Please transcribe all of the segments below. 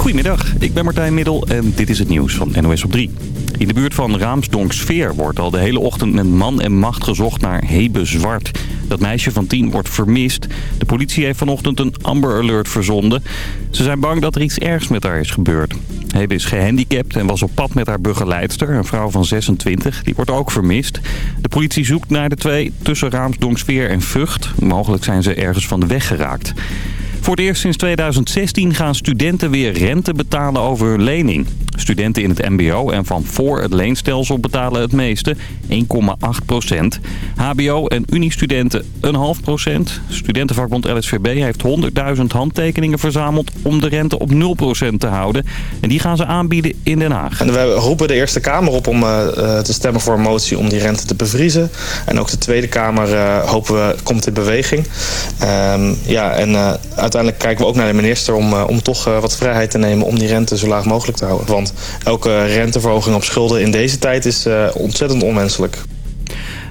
Goedemiddag, ik ben Martijn Middel en dit is het nieuws van NOS op 3. In de buurt van Raamsdonksveer wordt al de hele ochtend met man en macht gezocht naar Hebe Zwart. Dat meisje van 10 wordt vermist. De politie heeft vanochtend een Amber Alert verzonden. Ze zijn bang dat er iets ergs met haar is gebeurd. Hebe is gehandicapt en was op pad met haar begeleidster, een vrouw van 26. Die wordt ook vermist. De politie zoekt naar de twee tussen Raamsdonksveer en Vught. Mogelijk zijn ze ergens van de weg geraakt. Voor het eerst sinds 2016 gaan studenten weer rente betalen over hun lening. Studenten in het mbo en van voor het leenstelsel betalen het meeste, 1,8 procent. HBO en Unistudenten een half procent. Studentenvakbond LSVB heeft 100.000 handtekeningen verzameld om de rente op 0 procent te houden. En die gaan ze aanbieden in Den Haag. En we roepen de Eerste Kamer op om uh, te stemmen voor een motie om die rente te bevriezen. En ook de Tweede Kamer uh, hopen we komt in beweging. Um, ja, en uiteindelijk kijken we ook naar de minister om, om toch wat vrijheid te nemen om die rente zo laag mogelijk te houden. Want elke renteverhoging op schulden in deze tijd is uh, ontzettend onwenselijk.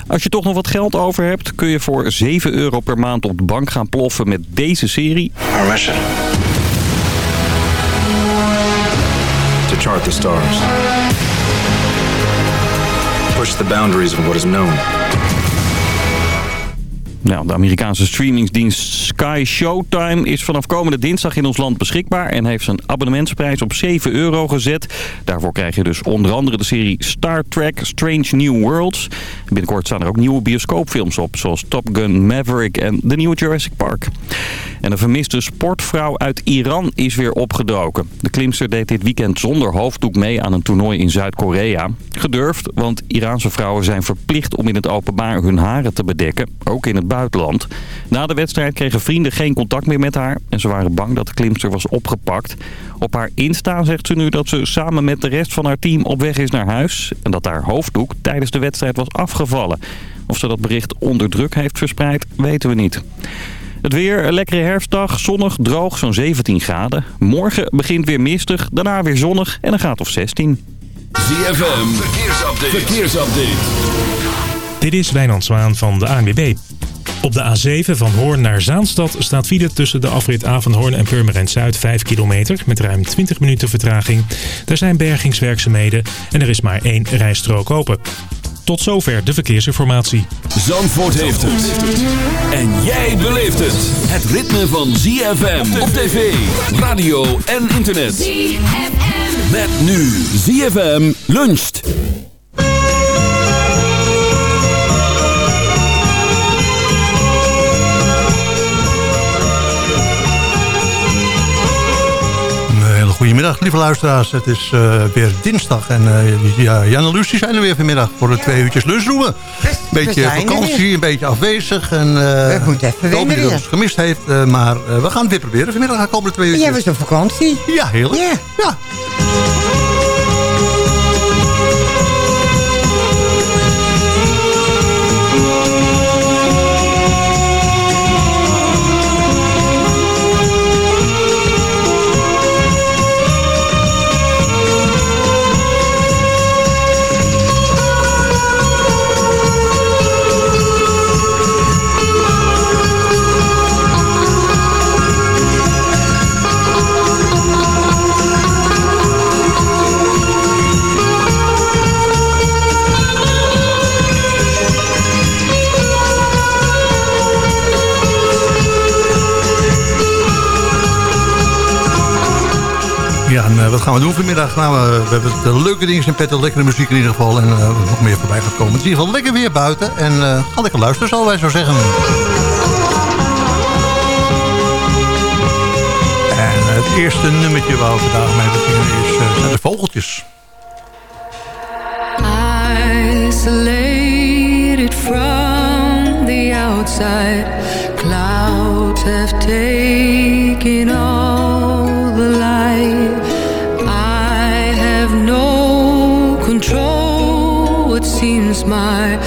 Als je toch nog wat geld over hebt, kun je voor 7 euro per maand op de bank gaan ploffen met deze serie. Our mission. To chart the stars. Push the boundaries of what is known. Nou, de Amerikaanse streamingsdienst Sky Showtime is vanaf komende dinsdag in ons land beschikbaar... en heeft zijn abonnementsprijs op 7 euro gezet. Daarvoor krijg je dus onder andere de serie Star Trek Strange New Worlds. Binnenkort staan er ook nieuwe bioscoopfilms op... zoals Top Gun Maverick en de nieuwe Jurassic Park. En een vermiste sportvrouw uit Iran is weer opgedoken. De klimster deed dit weekend zonder hoofddoek mee aan een toernooi in Zuid-Korea. Gedurfd, want Iraanse vrouwen zijn verplicht om in het openbaar hun haren te bedekken. Ook in het buitenland. Na de wedstrijd kregen vrienden geen contact meer met haar. En ze waren bang dat de klimster was opgepakt. Op haar Insta zegt ze nu dat ze samen met de rest van haar team op weg is naar huis. En dat haar hoofddoek tijdens de wedstrijd was afgevallen. Of ze dat bericht onder druk heeft verspreid, weten we niet. Het weer, een lekkere herfstdag, zonnig, droog, zo'n 17 graden. Morgen begint weer mistig, daarna weer zonnig en een graad of 16. ZFM, verkeersupdate. verkeersupdate. Dit is Wijnand Zwaan van de ANWB. Op de A7 van Hoorn naar Zaanstad staat file tussen de afrit Avanhoorn en Purmerend Zuid 5 kilometer met ruim 20 minuten vertraging. Er zijn bergingswerkzaamheden en er is maar één rijstrook open. Tot zover de verkeersinformatie. Zandvoort heeft het. En jij beleeft het. Het ritme van ZFM op tv, radio en internet. ZFM. Met nu ZFM luncht. Goedemiddag, lieve luisteraars. Het is uh, weer dinsdag en uh, ja, Jan en Lucie zijn er weer vanmiddag voor de twee uurtjes lunchroemen. Een beetje vakantie, een beetje afwezig. En, uh, we moeten even weer. ons gemist heeft, maar we gaan het weer proberen vanmiddag. Gaan komende twee uurtjes. Jij was op vakantie. Ja, heerlijk. Yeah. Ja. Uh, wat gaan we doen vanmiddag? Nou, uh, we hebben de leuke dingen in petto, lekkere muziek in ieder geval. En uh, nog meer voorbij gaat komen. Het is in ieder geval lekker weer buiten. En ga lekker luisteren, zal wij zo zeggen. En het eerste nummertje waar we vandaag mee beginnen is, zijn de vogeltjes. Isolated from the outside Clouds have taken all control It seems my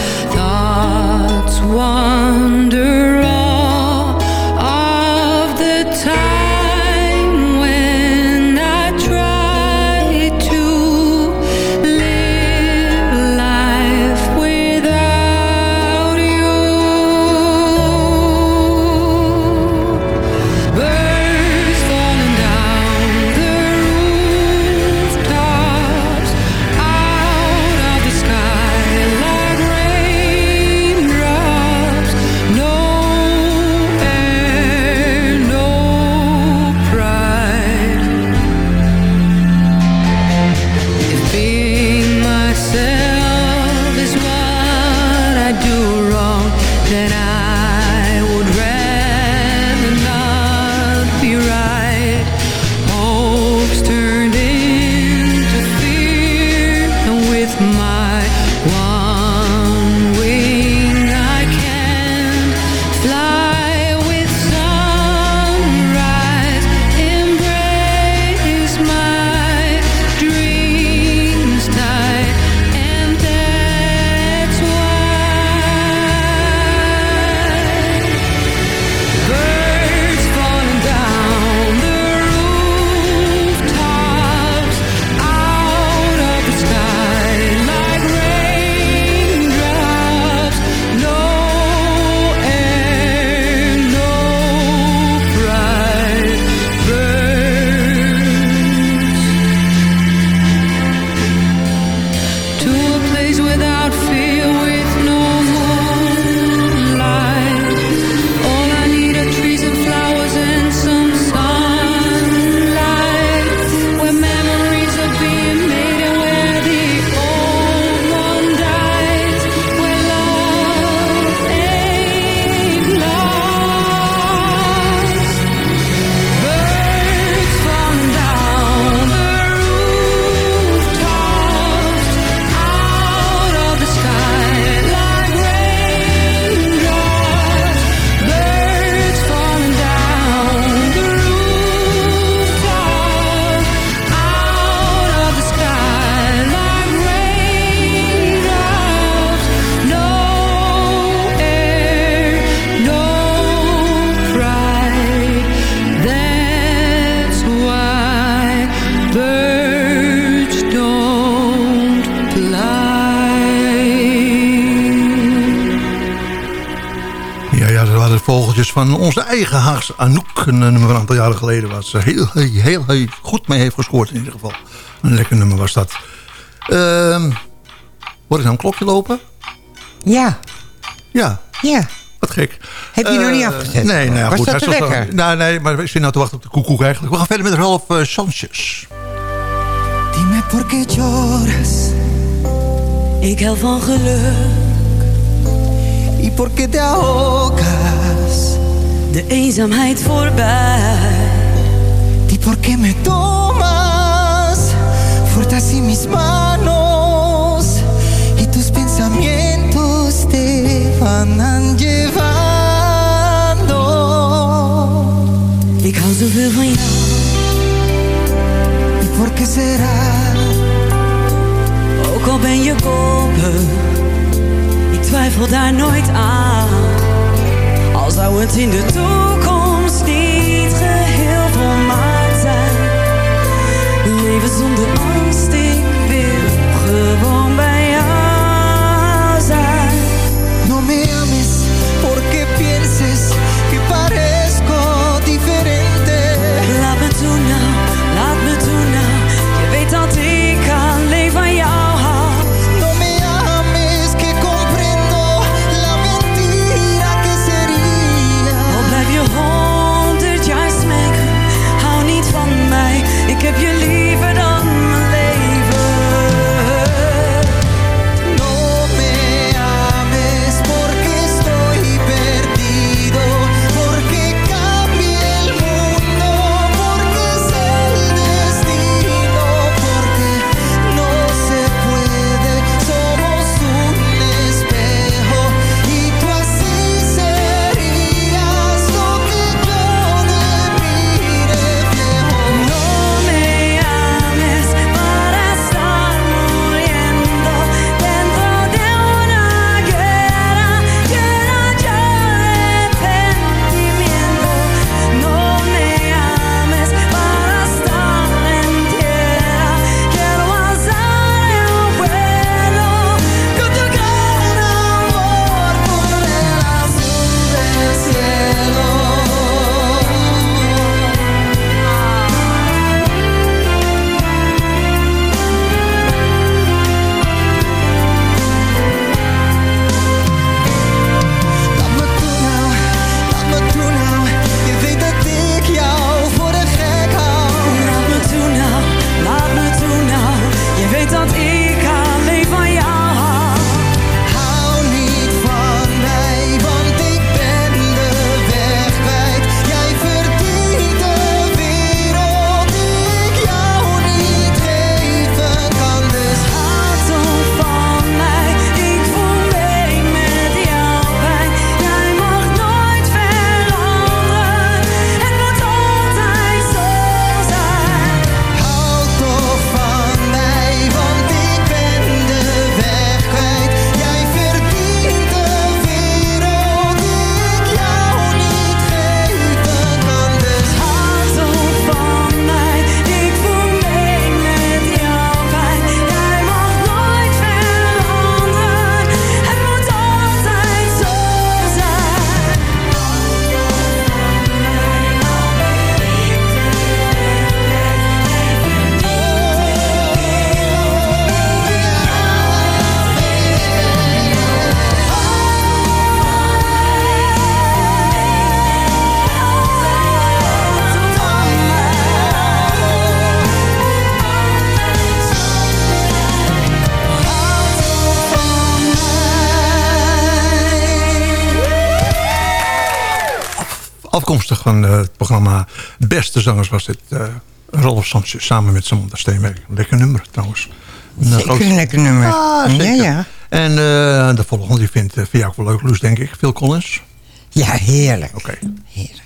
onze eigen Haagse Anouk. Een nummer van een aantal jaren geleden. Waar ze heel, heel, heel, heel goed mee heeft gescoord in ieder geval. Een lekker nummer was dat. Ehm Hoor ik nou een klokje lopen? Ja, Ja, ja. wat gek. Heb je nog niet Eh, afgezet? Nee, nee Was goed. dat hij is toch- wekker? Nou, nee, maar ik zit nou te wachten op de koekoek eigenlijk. We gaan verder met Ralf uh, Sanchez. Dime por qué lloras. Ik hel van geluk. Y por qué te ahogas. De eenzaamheid voorbij. Y por qué me tomas. Fuertes en mis manos. Y tus pensamientos te van llevando. Ik hou zoveel van jou. ¿Y por qué será? Ook al ben je koper, ik twijfel daar nooit aan. Zou het in de toekomst niet geheel volmaakt zijn. Leven zonder van eh, het programma Beste Zangers was dit uh, Rolf Sanchez samen met Samantha Steenweg. Lekker nummer trouwens. Een, Zeker groot- een lekker nummer. Ah, zeker. ja, ja. En eh, de volgende die vindt, uh, je ook wel leuk, Loes, denk ik. Phil Collins. Ja, heerlijk. Oké. Heerlijk.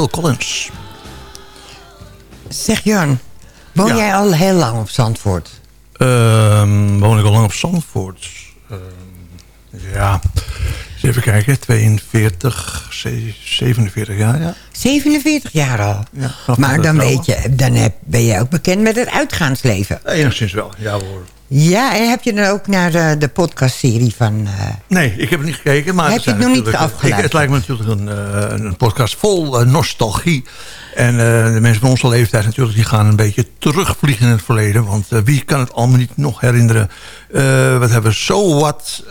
Phil Collins. Zeg Jan, woon Ja. jij al heel lang op Zandvoort? Ehm, woon ik al lang op Zandvoort? Ehm, ja, eens even kijken. 42, ze- 47 jaar, ja. 47 jaar al. Ja, maar dan, weet je, dan heb, ben je ook bekend met het uitgaansleven. Enigszins wel, ja hoor. Ja, en heb je dan ook naar de, de podcastserie van... eh, Nee, ik heb het niet gekeken. Maar Heb je het nog niet afgeluisterd? ik- Het lijkt me natuurlijk een, eh, een podcast vol eh, nostalgie. En eh, de mensen van onze leeftijd natuurlijk... die gaan een beetje terugvliegen in het verleden. Want eh, wie kan het allemaal niet nog herinneren? Eh, wat hebben we? So What?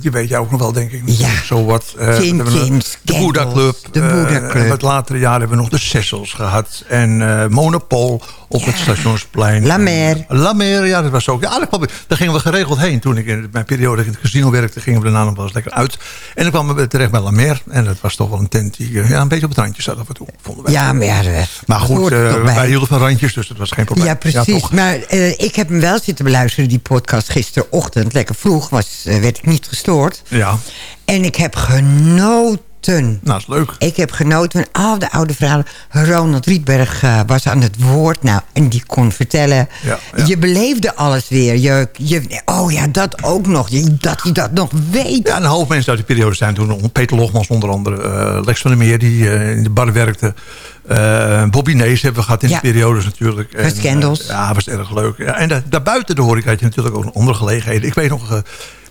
die weet jij ook nog wel, denk ik. Ja. So What? nog? Chins, de Candles, Club. de Buddha eh, Club. en wat latere jaren hebben we nog de Sessels gehad. En Monopol op het Stationsplein. La Mer. La Mer, ja, dat was ook. Ja, ik- daar gingen we geregeld heen. Toen ik in mijn periode in het casino werkte, gingen we daarna nog wel eens lekker uit. En dan kwamen we terecht bij La Mer. En dat was toch wel een tent die ja, een beetje op het randje zat af en toe. Vonden wij. ja, maar ja, dat maar goed, eh, bij. wij hielden van randjes, dus dat was geen probleem. Ja, precies. maar eh, ik heb hem wel zitten beluisteren, die podcast gisterochtend. Lekker vroeg, was, eh, werd ik niet gestoord. Ja, En ik heb genoten. nou is leuk. Ik heb genoten van al de oude verhalen. Ronald Rietberg eh, was aan het woord. Nou, en die kon vertellen. Ja, ja. Je beleefde alles weer. Je, je, oh ja, dat ook nog. Je, dat je dat nog weet. Ja, een hoop mensen uit die periode zijn toen. Peter Logmans onder andere. eh, Lex van der Meer die eh, in de bar werkte. Eh, Bobby Nees hebben we gehad in Ja. die periodes natuurlijk. En, Scandals. eh, ja, was erg leuk. Ja, en da- daarbuiten de horeca had je natuurlijk ook nog andere gelegenheden. Ik weet nog...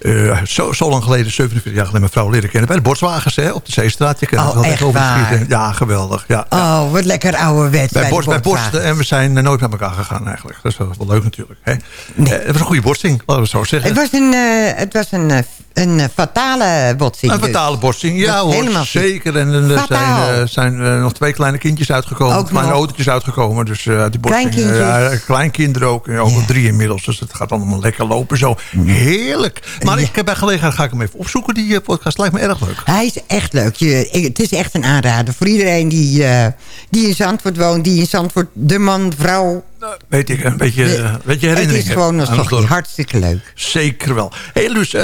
eh, zo, zo lang geleden, 47 jaar geleden, mijn vrouw leren kennen. Bij de Borstwagens hè, op de Zeestraat. Je kent Oh, wel echt waar? Ja, geweldig. Ja, ja. Oh, wat lekker ouderwets. Bij, de borst, bij Borstwagen. borsten en we zijn nooit met elkaar gegaan eigenlijk. Dat is wel, leuk natuurlijk. Hè. Nee. Het was een goede borsting, laten we het zo zeggen. Het was een, het was een, een eh, fatale botsing. Een dus. fatale borsting, ja hoor, helemaal zeker. En er zijn, eh, zijn eh, nog twee kleine kindjes uitgekomen. Ook kleine nog. autootjes uitgekomen. Dus eh, die eh, ja, kleinkinderen ook. eh, al drie inmiddels. Dus het gaat allemaal lekker lopen zo. Heerlijk. Maar ik heb bij gelegenheid ga ik hem even opzoeken. Die eh, podcast lijkt me erg leuk. Hij is echt leuk. Je, het is echt een aanrader voor iedereen die, eh, die in Zandvoort woont. Die in Zandvoort, de man, vrouw. Weet ik, een beetje, eh, weet je Het is gewoon nostalgie. dorp. Hartstikke leuk. Zeker wel. Hé hey, Luus, eh,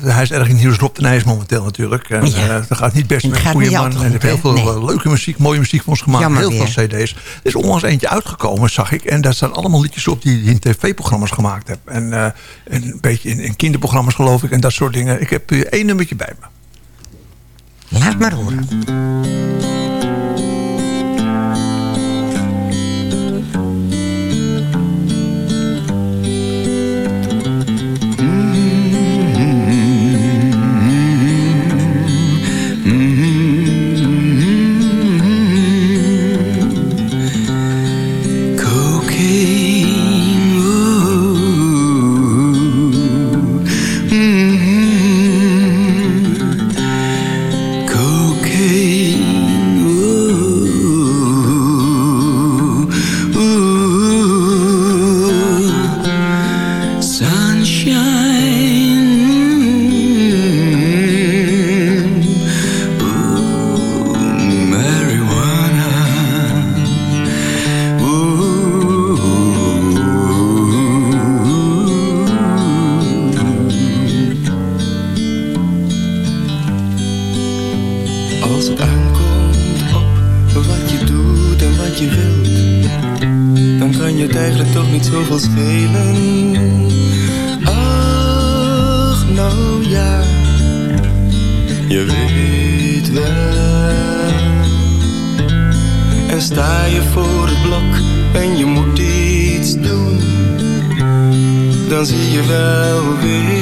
hij is erg in het nieuws op de Nijs momenteel natuurlijk. En, Ja. eh, dat gaat niet best met een goede man. altijd En hij heeft heel veel eh, leuke muziek, mooie muziek voor ons gemaakt. Jammer heel weer. veel cd's. Er is onlangs eentje uitgekomen, zag ik. En daar staan allemaal liedjes op die hij in tv-programma's gemaakt heeft. En, eh, en een beetje in, in kinderprogramma's geloof ik. En dat soort dingen. Ik heb eh, één nummertje bij me. Laat maar horen. Dan zie je wel weer.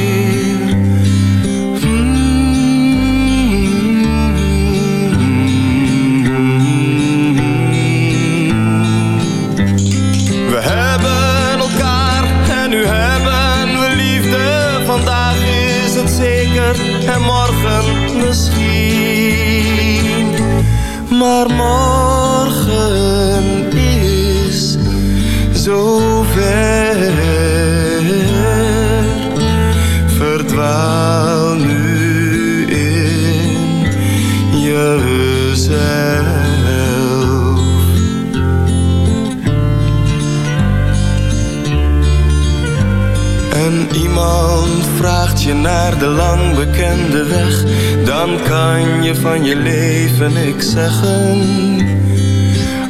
Je leven niks zeggen.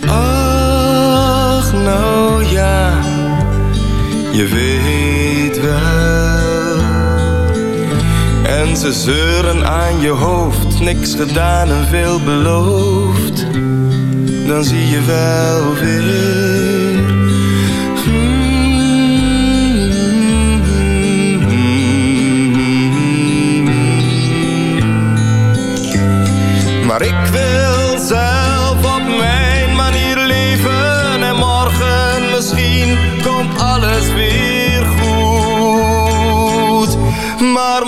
Ach, nou ja, je weet wel. En ze zeuren aan je hoofd, niks gedaan en veel beloofd. Dan zie je wel weer. Maar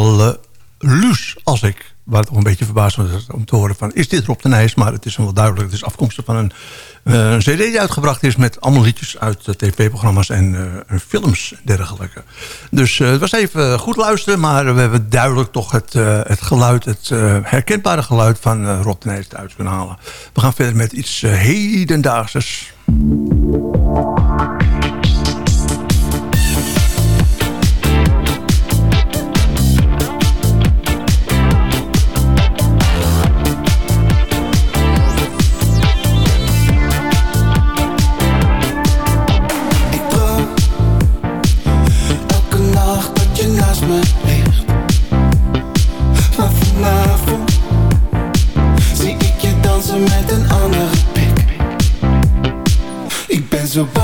zowel eh Luus als ik waren toch een beetje verbaasd om- om te horen van... is dit Rob de Nijs? Maar het is wel duidelijk. Het is afkomstig van een, eh, een cd die uitgebracht is... met allemaal liedjes uit tv-programma's en eh, films en dergelijke. Dus het was even goed luisteren... maar we hebben duidelijk toch het, het geluid... het herkenbare geluid van Rob de Nijs uit kunnen halen. We gaan verder met iets eh, hedendaagses. Ik ben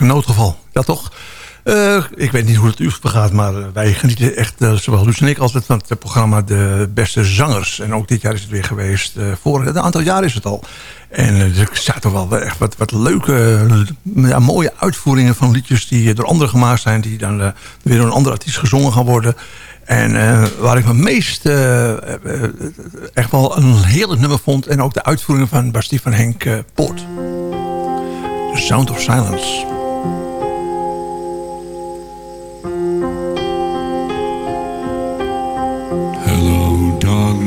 een noodgeval. Ja, toch? Eh, ik weet niet hoe het u vergaat, maar eh, wij genieten echt, uh, zowel Luus en ik, altijd van het programma De Beste Zangers. En ook dit jaar is het weer geweest. vorig een aantal jaar is het al. En er zijn toch wel echt wat, wat leuke, mooie uitvoeringen van liedjes die door anderen gemaakt zijn. Die dan weer door een andere artiest gezongen gaan worden. En waar ik me meest echt wel een heerlijk nummer vond. En ook de uitvoeringen van Bastien van Henk Poort. The Sound of Silence.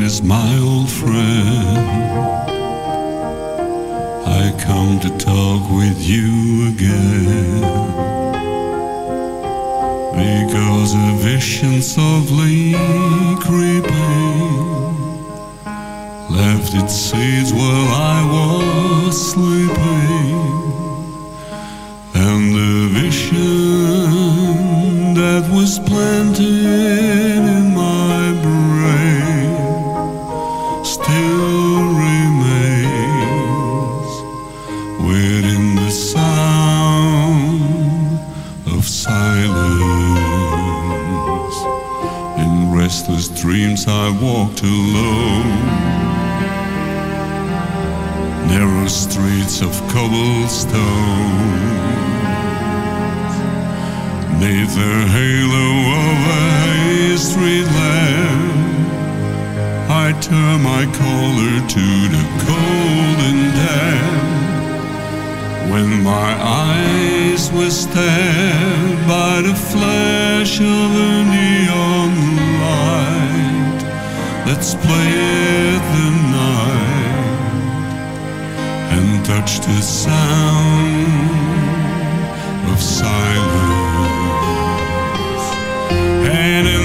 Darkness, my old friend. I come to talk with you again. Because a vision softly creeping left its seeds while I was sleeping. And the vision that was planted restless dreams I walked alone narrow streets of cobblestone. Neath the halo of a Street lamp, I turn my collar to the cold and damp. When my eyes were stabbed by the flash of a neon light that split the night and touched the sound of silence. And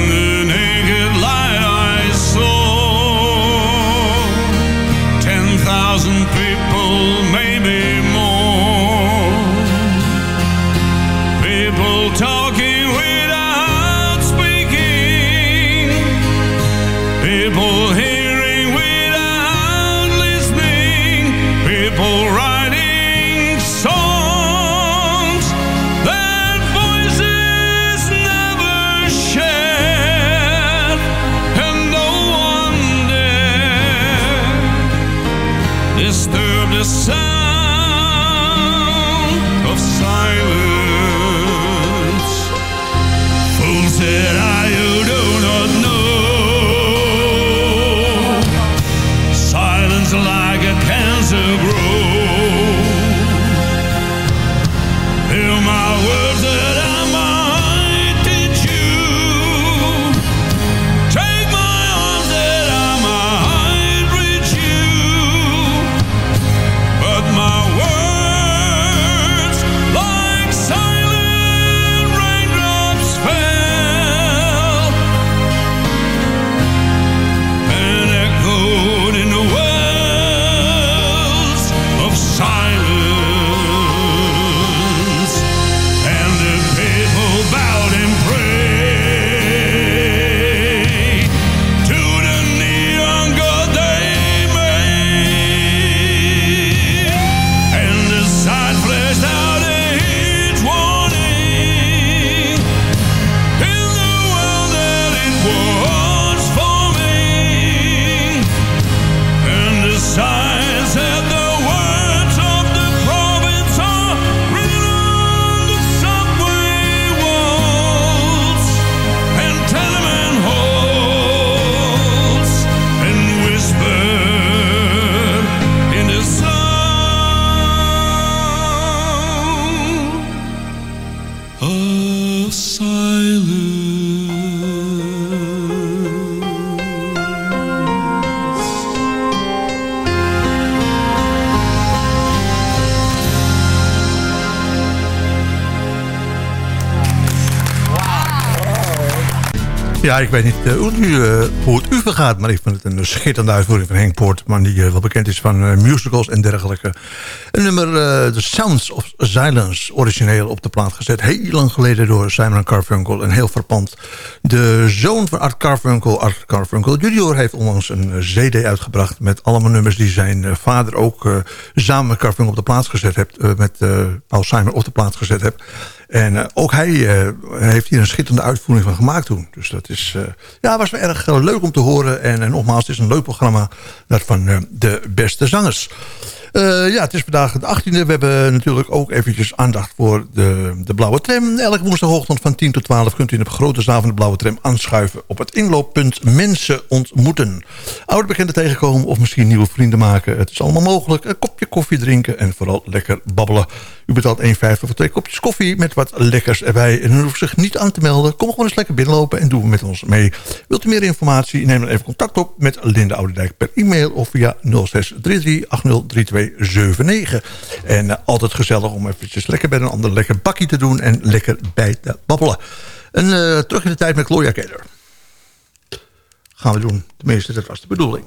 Ja, ik weet niet uh, hoe, het u, uh, hoe het u vergaat, maar ik vind het een schitterende uitvoering van Henk Poort. Man die uh, wel bekend is van musicals en dergelijke. Een nummer, The Sounds of Silence, origineel op de plaat gezet. Heel lang geleden door Simon Carfunkel en heel verpand. De zoon van Art Carfunkel, Art Carfunkel junior, heeft onlangs een cd uitgebracht... met allemaal nummers die zijn vader ook samen met Carfunkel op de plaats gezet heeft. met Paul Simon op de plaats gezet heeft. En uh, ook hij uh, heeft hier een schitterende uitvoering van gemaakt toen. Dus dat is, uh, ja, was wel erg leuk om te horen. En nogmaals, het is een leuk programma dat van de beste zangers. Uh, ja, het is vandaag de 18e. We hebben natuurlijk ook eventjes aandacht voor de, de blauwe tram. Elke woensdagochtend van 10 tot 12 kunt u in de grote zaal van de blauwe tram aanschuiven... op het inlooppunt mensen ontmoeten. Oude bekenden tegenkomen of misschien nieuwe vrienden maken. Het is allemaal mogelijk. Een kopje koffie drinken en vooral lekker babbelen. U betaalt 1,50 voor twee kopjes koffie met wat lekkers erbij. En u hoeft zich niet aan te melden. Kom gewoon eens lekker binnenlopen en doe met ons mee. Wilt u meer informatie? Neem dan even contact op met Linde Oudendijk per e-mail... of via 0633 803279. En uh, altijd gezellig om eventjes lekker bij een ander lekker bakkie te doen... en lekker bij te babbelen. En uh, terug in de tijd met Gloria Keder. Gaan we doen. Tenminste, dat was de bedoeling.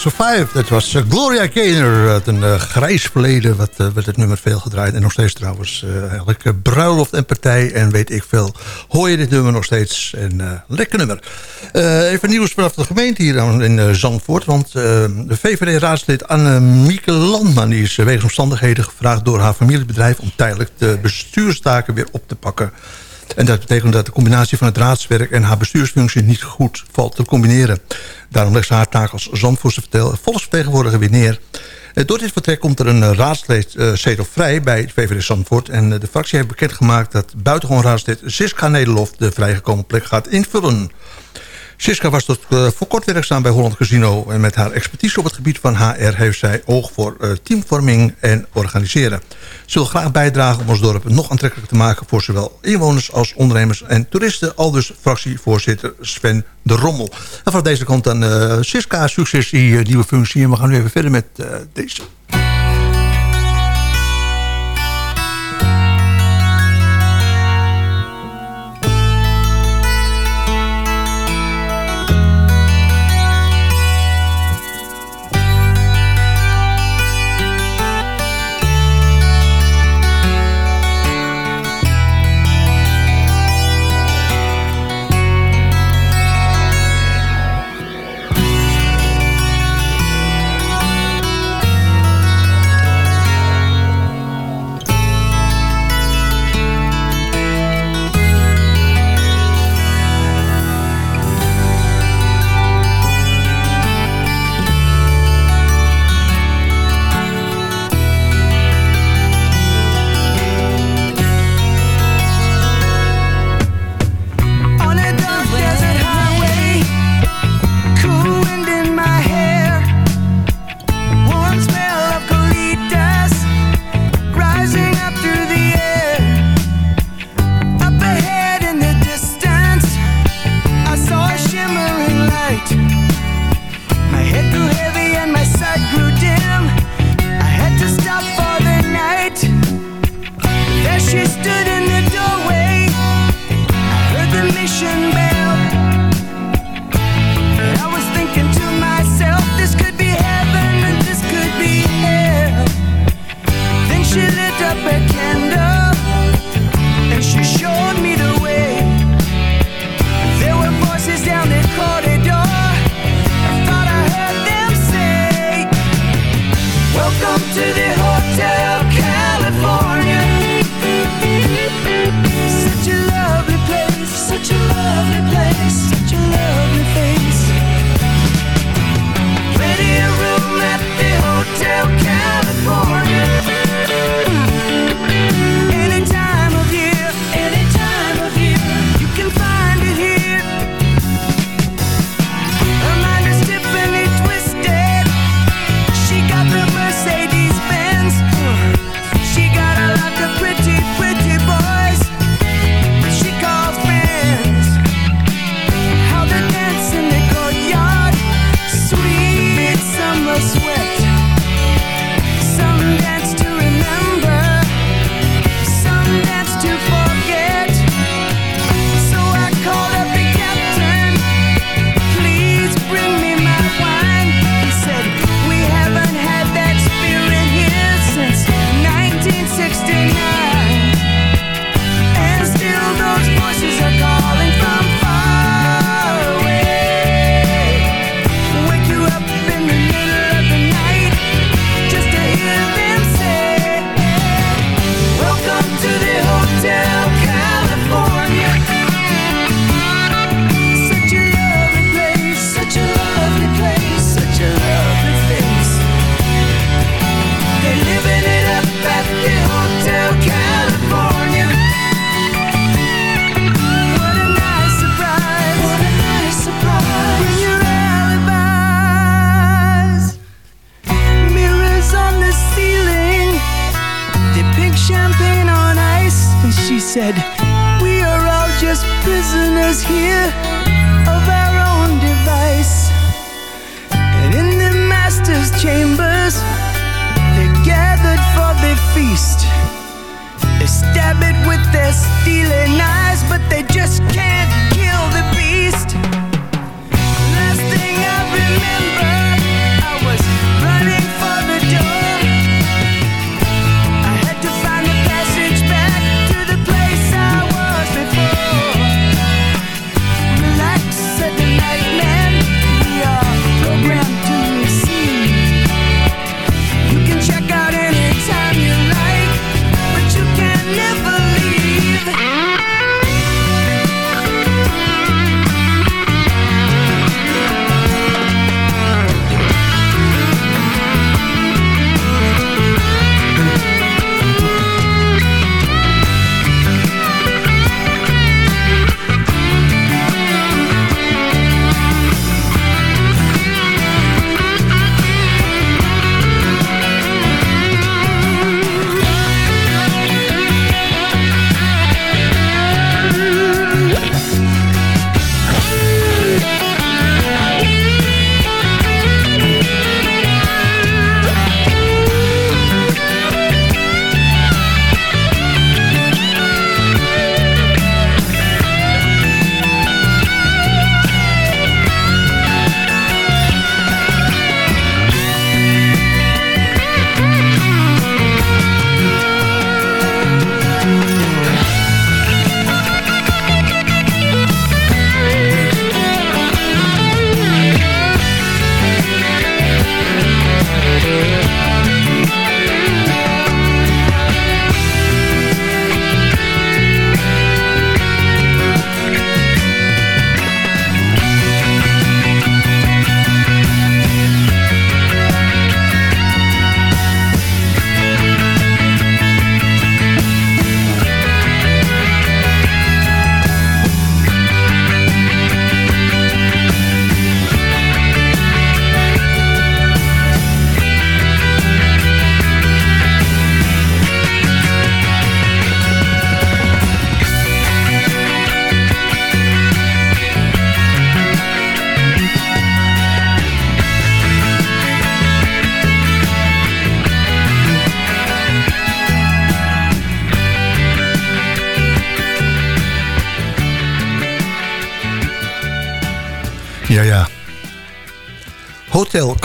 Survive. Dat was eh, Gloria Gaynor uit een eh, grijs verleden. Wat uh, werd het nummer veel gedraaid. En nog steeds trouwens. elke bruiloft en partij en weet ik veel. Hoor je dit nummer nog steeds. En lekker nummer. even nieuws vanaf de gemeente hier in Zandvoort. Want de VVD-raadslid Anne-Mieke Landman... is wegens omstandigheden gevraagd door haar familiebedrijf... om tijdelijk de bestuurstaken weer op te pakken... En dat betekent dat de combinatie van het raadswerk en haar bestuursfunctie niet goed valt te combineren. Daarom legt ze haar taak als Zandvoortse volksvertegenwoordiger weer neer. Eh, door dit vertrek komt er een eh, raadslid vrij bij VVD Zandvoort. En eh, de fractie heeft bekendgemaakt dat buitengewoon raadslid Siska Nederlof de vrijgekomen plek gaat invullen. Siska was tot uh, voor kort werkzaam bij Holland Casino... en met haar expertise op het gebied van HR... heeft zij oog voor uh, teamvorming en organiseren. Ze wil graag bijdragen om ons dorp nog aantrekkelijker te maken... voor zowel inwoners als ondernemers en toeristen. Al dus fractievoorzitter Sven de Rommel. En vanaf deze kant dan uh, Siska, succes in je nieuwe functie. En we gaan nu even verder met deze. with their stealing eyes, but they just can't kill the beast.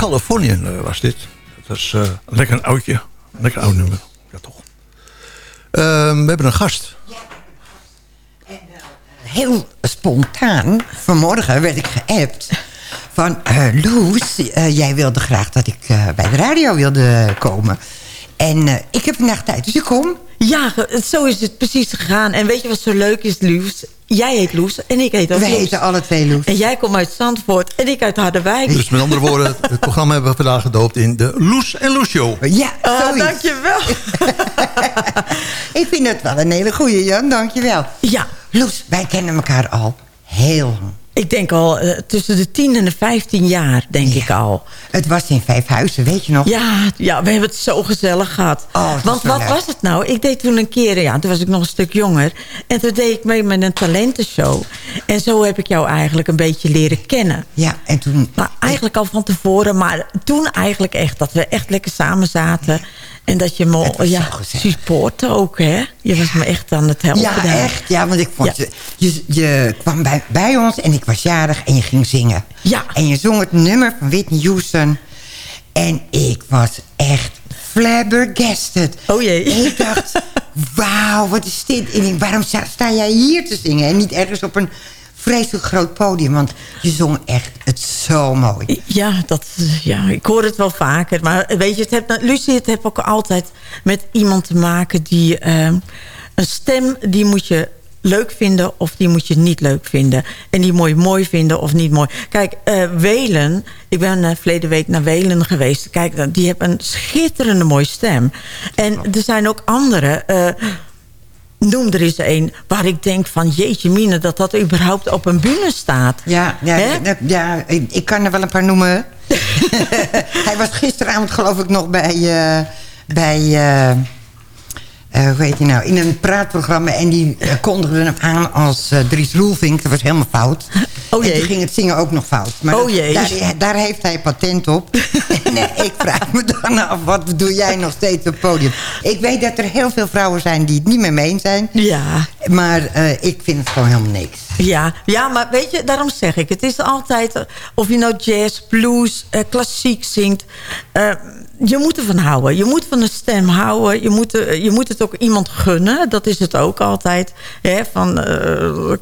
Californian eh, was dit. Dat is eh, lekker een oudje. Lekker oud nummer. Ja, toch. Ehm, we hebben een gast. Heel spontaan, vanmorgen werd ik geappt van... eh Loes, jij wilde graag dat ik bij de radio wilde komen. En ik heb vandaag tijd, dus ik kom. Ja, zo is het precies gegaan. En weet je wat zo leuk is, Loes? Jij heet Loes en ik heet ook We Loes. heten alle twee Loes. En jij komt uit Zandvoort en ik uit Harderwijk. Dus met andere woorden, het programma hebben we vandaag gedoopt in de Loes en Loes Show. Ja, Ah, zoiets. dankjewel. Ik vind het wel een hele goeie, Jan. Dankjewel. Ja, Loes, wij kennen elkaar al heel lang. Ik denk al eh, tussen de 10 en de 15 jaar, denk ik al. Het was in Vijfhuizen, weet je nog? Ja, ja, we hebben het zo gezellig gehad. Oh, Want wat leuk. was het nou? Ik deed toen een keer, ja, toen was ik nog een stuk jonger. En toen deed ik mee met een talentenshow. En zo heb ik jou eigenlijk een beetje leren kennen. Ja, en toen... Nou, eigenlijk al van tevoren, maar toen eigenlijk echt. Dat we echt lekker samen zaten. En dat je me ja, supportte ook, hè? Je was me echt aan het helpen Ja, daar. echt. Ja, want ik vond... Ja. Je, je, je kwam bij, bij ons en ik was jarig en je ging zingen. Ja. En je zong het nummer van Whitney Houston. En ik was echt flabbergasted. Oh jee. Ik dacht, wauw, wat is dit? En ik, waarom sta, sta jij hier te zingen? En niet ergens op een vreselijk groot podium. Want je zong echt het zo mooi. Ja, dat, ja, ik hoor het wel vaker. Maar weet je, het heeft, Lucie, het heeft ook altijd met iemand te maken die... eh, een stem, die moet je leuk vinden of die moet je niet leuk vinden. En die je mooi vinden of niet mooi. Kijk, eh, Welen, ik ben uh, verleden week naar Welen geweest. Kijk, die hebben een schitterende mooie stem. En er zijn ook andere... Noem er eens een waar ik denk van... jeetje mine, dat dat überhaupt op een bühne staat. Ja, ja, ja, ja ik, ik kan er wel een paar noemen. Hij was gisteravond geloof ik nog bij... eh, bij eh, eh, hoe heet hij nou? In een praatprogramma. En die uh, kondigde hem aan als uh, Dries Roelvink. Dat was helemaal fout. Oh jee. En toen ging het zingen ook nog fout. Maar oh jee. Daar, daar, heeft hij patent op. en uh, ik vraag me dan af, wat doe jij nog steeds op het podium? Ik weet dat er heel veel vrouwen zijn die het niet meer mee zijn. Ja. Maar uh, ik vind het gewoon helemaal niks. Ja, ja, maar weet je, daarom zeg ik... het is altijd, uh, of je nou jazz, blues, uh, klassiek zingt... je moet ervan houden. Je moet van de stem houden. Je moet, je moet het ook iemand gunnen. Dat is het ook altijd. Hè, van,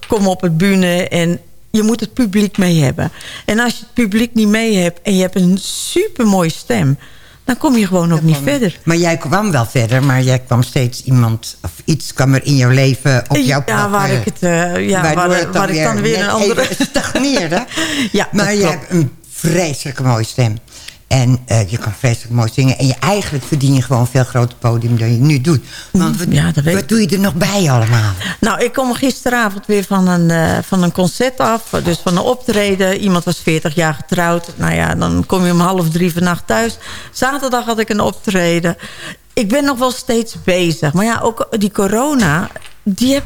kom op het bühne en je moet het publiek mee hebben. En als je het publiek niet mee hebt... en je hebt een supermooie stem... dan kom je gewoon ook niet verder. Maar jij kwam wel verder, maar jij kwam steeds iemand... of iets kwam er in jouw leven op jouw Ja, waar ik het... Uh, ja, waar, waar, waar ik dan weer een andere... stagneerde. ja, maar je hebt een vreselijke mooie stem. En uh, je kan vreselijk mooi zingen. En je eigenlijk verdien je gewoon een veel groter podium dan je nu doet. Want wat, ja, dat weet wat doe je er nog bij allemaal? Nou, ik kom gisteravond weer van een, uh, van een concert af. Dus van een optreden. Iemand was 40 jaar getrouwd. Nou ja, dan kom je om half drie vannacht thuis. Zaterdag had ik een optreden. Ik ben nog wel steeds bezig. Maar ja, ook die corona... die heb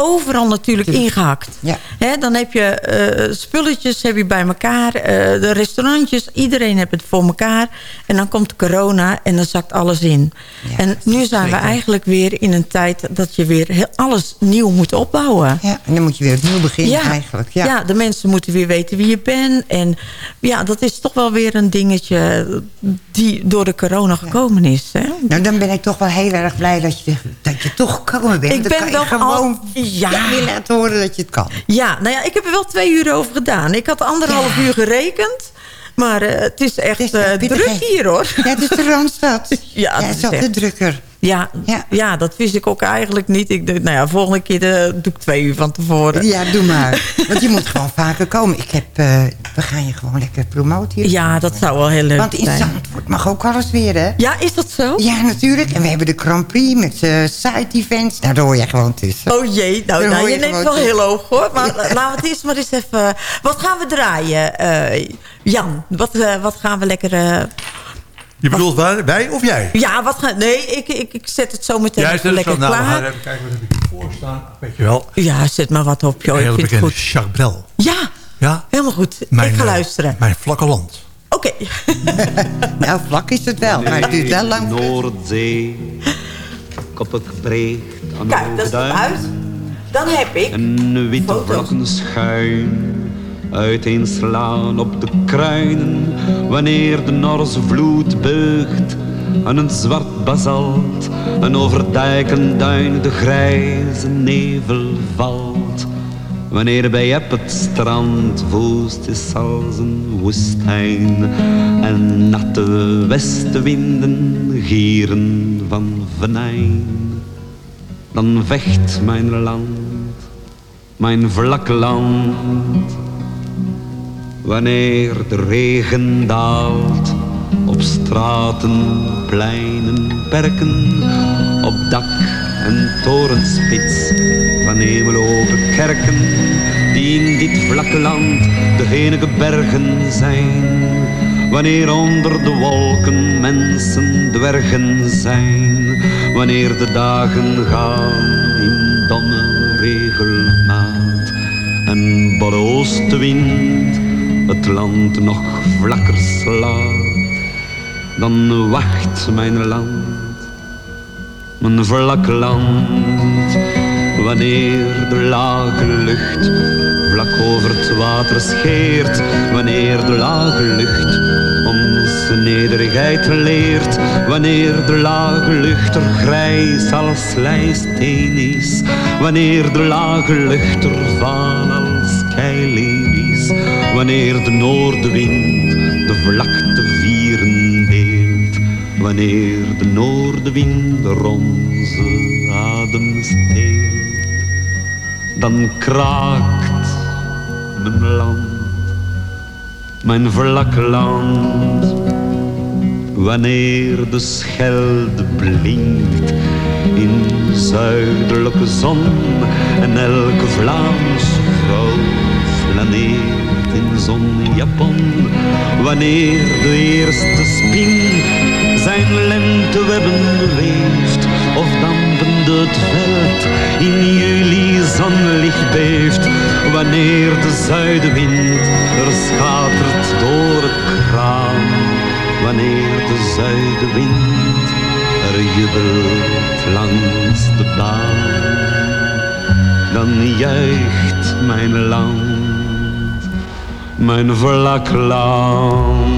overal natuurlijk ingehakt. Ja. He, dan heb je uh, spulletjes heb je bij elkaar. Uh, de restaurantjes, iedereen heeft het voor elkaar. En dan komt corona en dan zakt alles in. Ja, en nu zijn we eigenlijk weer in een tijd... dat je weer alles nieuw moet opbouwen. Ja, en dan moet je weer opnieuw beginnen ja. eigenlijk. Ja. ja, de mensen moeten weer weten wie je bent. En ja, dat is toch wel weer een dingetje... die door de corona gekomen is. Hè? Nou, dan ben ik toch wel heel erg blij dat je, dat je toch gekomen bent. Ik ben wel gewoon... Al ja. ja, weer laten horen dat je het kan. Ja, nou ja, ik heb er wel twee uur over gedaan. Ik had anderhalf ja. uur gerekend. Maar uh, het is echt het is, uh, druk hier, hoor. Ja, het is de Randstad. ja, ja, het is altijd drukker. Ja, ja. ja, dat wist ik ook eigenlijk niet. Ik dacht, nou ja, volgende keer uh, doe ik twee uur van tevoren. Ja, doe maar. Want je moet gewoon vaker komen. Ik heb, uh, we gaan je gewoon lekker promoten hier. Ja, dat zou wel heel leuk Want in zijn. Zandvoort mag ook alles weer, hè? Ja, is dat zo? Ja, natuurlijk. En we hebben de Grand Prix met uh, side-events. Nou, daar hoor je gewoon tussen. Oh jee, nou, nou je, je neemt wel heel hoog, hoor. Maar ja. laten we het eerst maar eens even... Wat gaan we draaien, Jan? Wat, wat gaan we lekker... Je bedoelt wij, wij of jij? Ja, wat gaan... Nee, ik, ik, ik zet het zo meteen ja, lekker zo, nou, klaar. We gaan even kijken wat heb ik hiervoor staan. Weet je wel. Ja, zet maar wat op, joh. Bekende het goed. Jacques Brel. Ja, ja, helemaal goed. Mijn, ik ga luisteren. Mijn vlakke land. Oké. Okay. nou, vlak is het wel, maar het duurt wel lang. Noordzee, koppig breed aan Kijk, dat is het uit. Dan heb ik... Een witte vlokken schuin uiteenslaan op de kruinen wanneer de Norse vloed beugt en een zwart basalt en over dijken duin de grijze nevel valt. Wanneer bij op het strand woest is als een woestijn en natte westenwinden gieren van venijn, dan vecht mijn land, mijn vlakke land wanneer de regen daalt op straten, pleinen, perken, op dak en torenspits van hemelopen kerken, die in dit vlakke land de enige bergen zijn. Wanneer onder de wolken mensen dwergen zijn, wanneer de dagen gaan in domme regelmaat en borre oostenwind het land nog vlakker slaat, dan wacht mijn land, mijn vlak land, wanneer de lage lucht vlak over het water scheert, wanneer de lage lucht onze nederigheid leert, wanneer de lage lucht er grijs als slijsteen is, wanneer de lage lucht er vaal als wanneer de noordenwind de vlakte vieren deelt, wanneer de noordenwind onze adem steelt, dan kraakt mijn land, mijn vlak land, wanneer de schelde blinkt in zuidelijke zon en elke Vlaamse vrouw flaneert in zonjapon. Wanneer de eerste spin zijn lentewebben beweeft of dampende het veld in juli zonlicht beeft. Wanneer de zuidenwind er schatert door het kraan. Wanneer de zuidenwind er jubelt langs de baan. Dan juicht mijn land, mijn vlak land.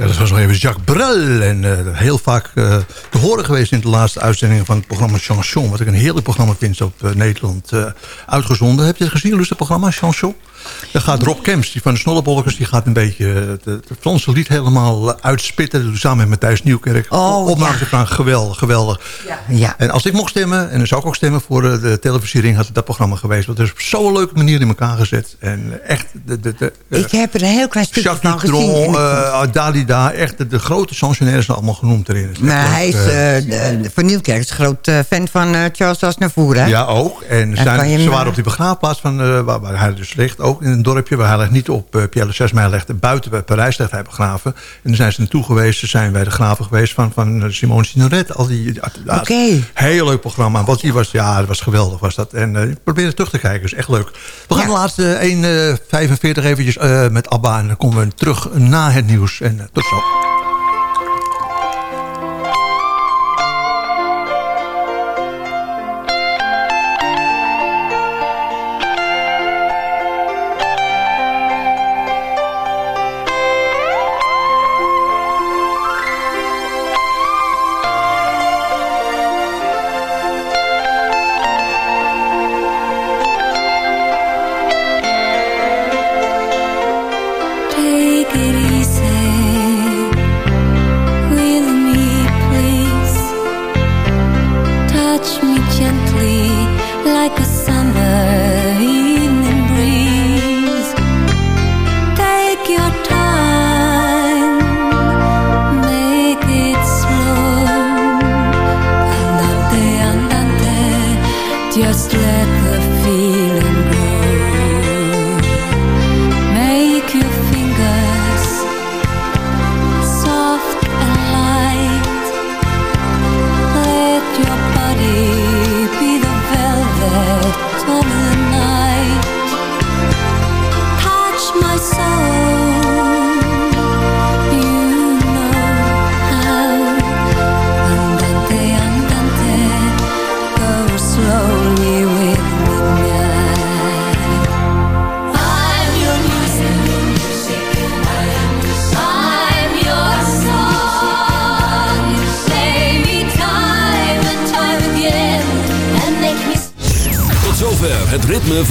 Ja, dat was nog even Jacques Brel. En eh, heel vaak eh, te horen geweest in de laatste uitzendingen van het programma Chanson. Wat ik een heerlijk programma vind op eh, Nederland uitgezonden. Heb je het gezien, Lus, het programma Chanson? Daar gaat Rob Kemps, die van de Snollebolkers, die gaat een beetje eh, het het Franse lied helemaal eh, uitspitten. Dat samen met Matthijs Nieuwkerk. Oh, Opnames ja. van geweldig, geweldig. Ja. En als ik mocht stemmen, en dan zou ik ook stemmen voor eh, de televisiering, had het dat programma geweest. Want het is op zo'n leuke manier in elkaar gezet. En echt, de, de, de, Ik heb er een heel klein stukje van gezien. Eh, Dalida, echt de, de grote chansonaires zijn allemaal genoemd erin. Het is echt maar hij is, de- Van Nieuwkerk is groot eh, fan van Charles Aznavour, hè? Ja, ook. En Dan zijn, ze waren op die begraafplaats van, eh, waar, waar hij dus ligt. Ook in een dorpje waar hij ligt niet op uh, Pierre Zes, maar hij ligt buiten bij Parijs ligt hij begraven. En dan zijn ze naartoe geweest. Ze zijn bij de graven geweest van, van eh, Simone Signoret. Al die. Heel leuk programma. Want die was, ja, dat was geweldig was dat. En ik probeer het terug te kijken. is echt leuk. We gaan de laatste 1.45 eventjes met ABBA. En dan komen we terug na het nieuws. En tot zo.